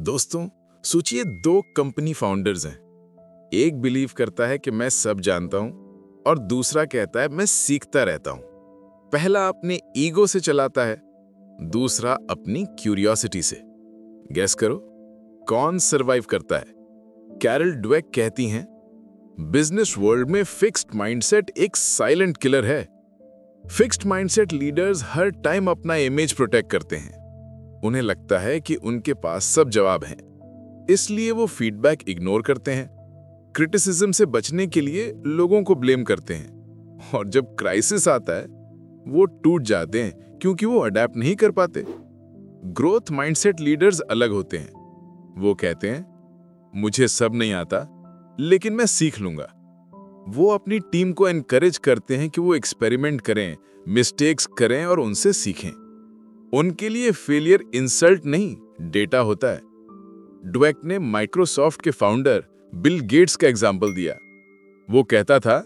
दोस्तों, सोचिए दो कंपनी फाउंडर्स हैं। एक बिलीव करता है कि मैं सब जानता हूँ और दूसरा कहता है मैं सीखता रहता हूँ। पहला अपने ईगो से चलाता है, दूसरा अपनी क्यूरियोसिटी से। गैस करो, कौन सरवाइव करता है? कैरल ड्वेक कहती हैं बिज़नेस वर्ल्ड में फिक्स्ड माइंडसेट एक साइलेंट किलर है। फिक्स्ड माइंडसेट लीडर्स हर टाइम अपना इमेज प्रोटेक्ट करते हैं। उन्हें लगता है कि उनके पास सब जवाब हैं। इसलिए वो फीडबैक इग्नोर करते हैं। क्रिटिसिज्म से बचने के लिए लोगों को ब्लेम करते हैं। और जब क्राइसिस आता है, वो टूट जाते हैं, क्योंकि वो अडेप्ट नहीं कर पाते। ग्रोथ माइंडसेट लीडर्स अलग होते हैं। वो कहते हैं, मुझे सब नहीं आता, लेकिन मैं सीख लूँगा। वो अपनी टीम को एनकरेज करते हैं कि वो एक्सपेरिमेंट करें मिस्टेक्स करें और उनसे सीखें। उनके लिए फेलियर इंसल्ट नहीं डेटा होता है। ड्वेक ने माइक्रोसॉफ्ट के फाउंडर बिल गेट्स का एग्ज़ाम्पल दिया। वो कहता था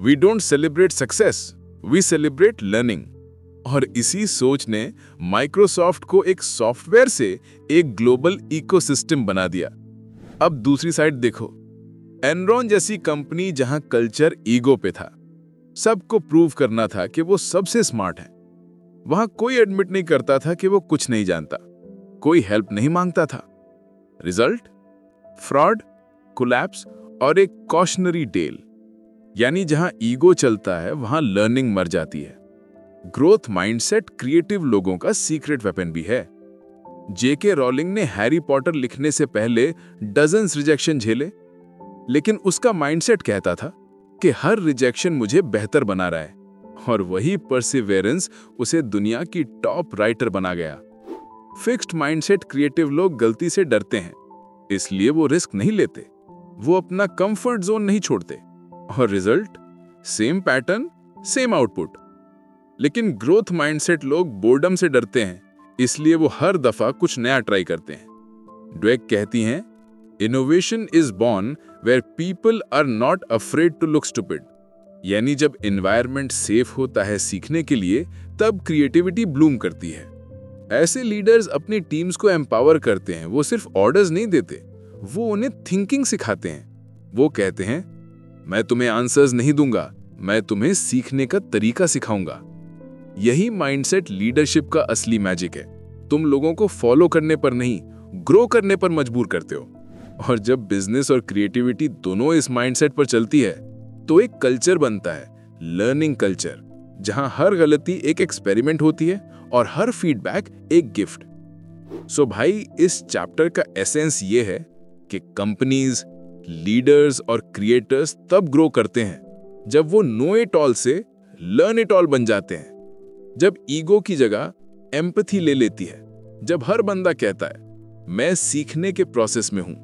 we don't celebrate success we celebrate learning और इसी सोच ने माइक्रोसॉफ्ट को एक सॉफ्टवेयर से एक ग्लोबल इकोसिस्टम बना दिया। अब दूसरी साइड देखो। एनरॉन जैसी कंपनी जहाँ कल्चर ईगो पे था। सबको प्रूव करना था कि वो सबसे स्मार्ट है। वहाँ कोई एडमिट नहीं करता था कि वो कुछ नहीं जानता। कोई हेल्प नहीं माँगता था। रिज़ल्ट फ्रॉड कोलैप्स और एक कॉशनरी डेल यानी जहाँ ईगो चलता है, वहाँ लर्निंग मर जाती है। ग्रोथ माइंडसेट क्रिएटिव लोगों का सीक्रेट वेपन भी है। जेके रॉलिंग ने हैरी पॉटर लिखने से पहले डजन रिजेक्शन झेले। लेकिन उसका माइंडसेट कहता था कि हर रिजेक्शन मुझे बेहतर बना रहा है। और वही परसिवेरेंस उसे दुनिया की टॉप राइटर बना गया। फिक्स्ड माइंडसेट क्रिएटिव लोग गलती से डरते हैं, इसलिए वो रिस्क नहीं लेते। वो अपना कंफर्ट जोन नहीं छोड़ते। और result same pattern same output लेकिन ग्रोथ माइंडसेट लोग बोर्डम से डरते हैं, इसलिए वो हर दफ़ा कुछ नया ट्राई करते हैं। ड्वेक कहती हैं innovation is born where people are not afraid to look stupid यानी जब एनवायरनमेंट सेफ़ होता है सीखने के लिए, तब क्रिएटिविटी ब्लूम करती है। ऐसे लीडर्स अपनी टीम्स को एम्पावर करते हैं, वो सिर्फ़ ऑर्डर्स नहीं देते, वो उन्हें थिंकिंग सिखाते हैं। वो कहते हैं, मैं तुम्हें आंसर्स नहीं दूँगा, मैं तुम्हें सीखने का तरीका सिखाऊँगा। यही माइंडसेट लीडरशिप का असली मैजिक है। तुम लोगों को फॉलो करने पर नहीं ग्रो करने पर मजबूर करते हो। और जब बिज़नेस और क्रिएटिविटी दोनों इस माइंडसेट पर चलती है तो एक कल्चर बनता है, लर्निंग कल्चर, जहाँ हर गलती एक एक्सपेरिमेंट होती है और हर फीडबैक एक गिफ्ट। सो so भाई, इस चैप्टर का एसेंस ये है कि कंपनीज़, लीडर्स और क्रिएटर्स तब ग्रो करते हैं, जब वो नो इट ऑल से लर्न इट ऑल बन जाते हैं। जब ईगो की जगह एम्पथी ले लेती है, जब हर बंदा कहता है, मैं सीखने के प्रोसेस में हूँ।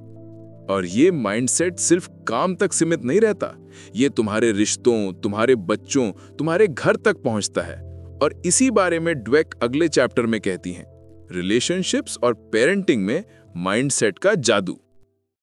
और ये माइंडसेट सिर्फ़ काम तक सीमित नहीं रहता। ये तुम्हारे रिश्तों, तुम्हारे बच्चों, तुम्हारे घर तक पहुँचता है। और इसी बारे में ड्वेक अगले चैप्टर में कहती हैं। रिलेशनशिप्स और पेरेंटिंग में माइंडसेट का जादू।